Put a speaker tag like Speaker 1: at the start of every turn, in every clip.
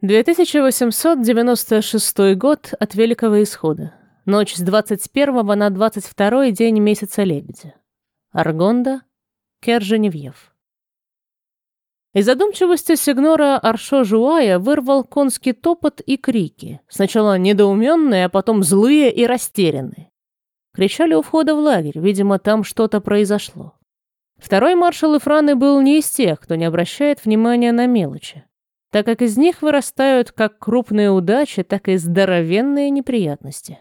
Speaker 1: 2896 год от Великого Исхода. Ночь с 21 на 22 день месяца Лебедя. Аргонда, Керженевьев. Из задумчивости сигнора Аршо Жуая вырвал конский топот и крики. Сначала недоуменные, а потом злые и растерянные. Кричали у входа в лагерь, видимо, там что-то произошло. Второй маршал Ифраны был не из тех, кто не обращает внимания на мелочи так как из них вырастают как крупные удачи, так и здоровенные неприятности.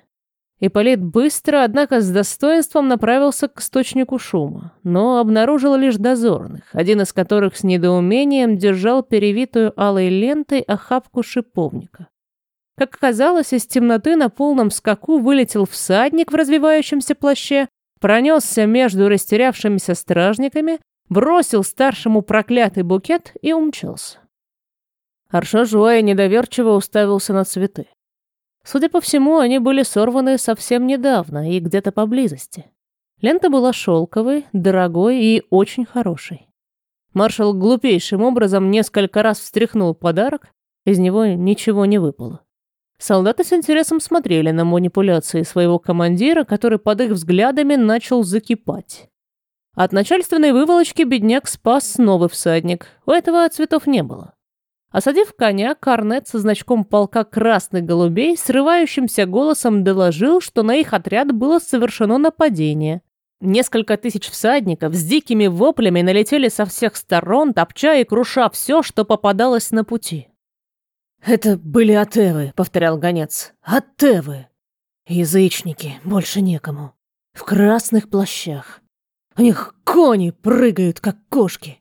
Speaker 1: Ипполит быстро, однако с достоинством направился к источнику шума, но обнаружил лишь дозорных, один из которых с недоумением держал перевитую алой лентой охапку шиповника. Как оказалось, из темноты на полном скаку вылетел всадник в развивающемся плаще, пронесся между растерявшимися стражниками, бросил старшему проклятый букет и умчался. Аршо Жуая недоверчиво уставился на цветы. Судя по всему, они были сорваны совсем недавно и где-то поблизости. Лента была шелковой, дорогой и очень хорошей. Маршал глупейшим образом несколько раз встряхнул подарок, из него ничего не выпало. Солдаты с интересом смотрели на манипуляции своего командира, который под их взглядами начал закипать. От начальственной выволочки бедняк спас новый всадник. У этого цветов не было. Осадив коня, Корнет со значком полка красных голубей срывающимся голосом доложил, что на их отряд было совершено нападение. Несколько тысяч всадников с дикими воплями налетели со всех сторон, топча и круша все, что попадалось на пути.
Speaker 2: «Это были Атевы», — повторял гонец. «Атевы! Язычники, больше некому. В красных плащах. У них кони прыгают, как кошки.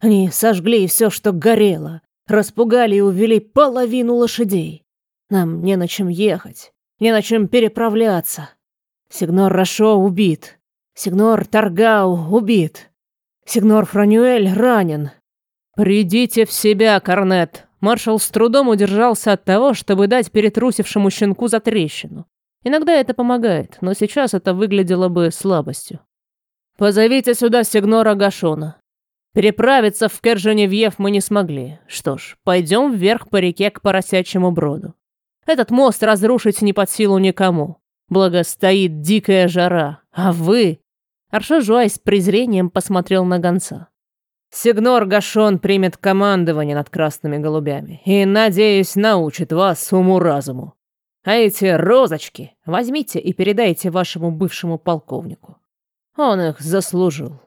Speaker 2: Они сожгли все, что горело, Распугали и увели половину лошадей. Нам не на чем ехать, не на чем переправляться. Сигнор Рашо убит. Сигнор Таргау убит. Сигнор Франюэль ранен.
Speaker 1: «Придите в себя, Корнет!» Маршал с трудом удержался от того, чтобы дать перетрусившему щенку за трещину. Иногда это помогает, но сейчас это выглядело бы слабостью. «Позовите сюда сигнора Гашона. Переправиться в Керженевьев мы не смогли. Что ж, пойдем вверх по реке к Поросячьему броду. Этот мост разрушить не под силу никому. Благо стоит дикая жара. А вы...» Аршо Жуай с презрением посмотрел на гонца. «Сигнор Гашон примет командование над красными голубями и, надеюсь, научит вас уму-разуму. А эти розочки возьмите и передайте вашему бывшему полковнику. Он их заслужил».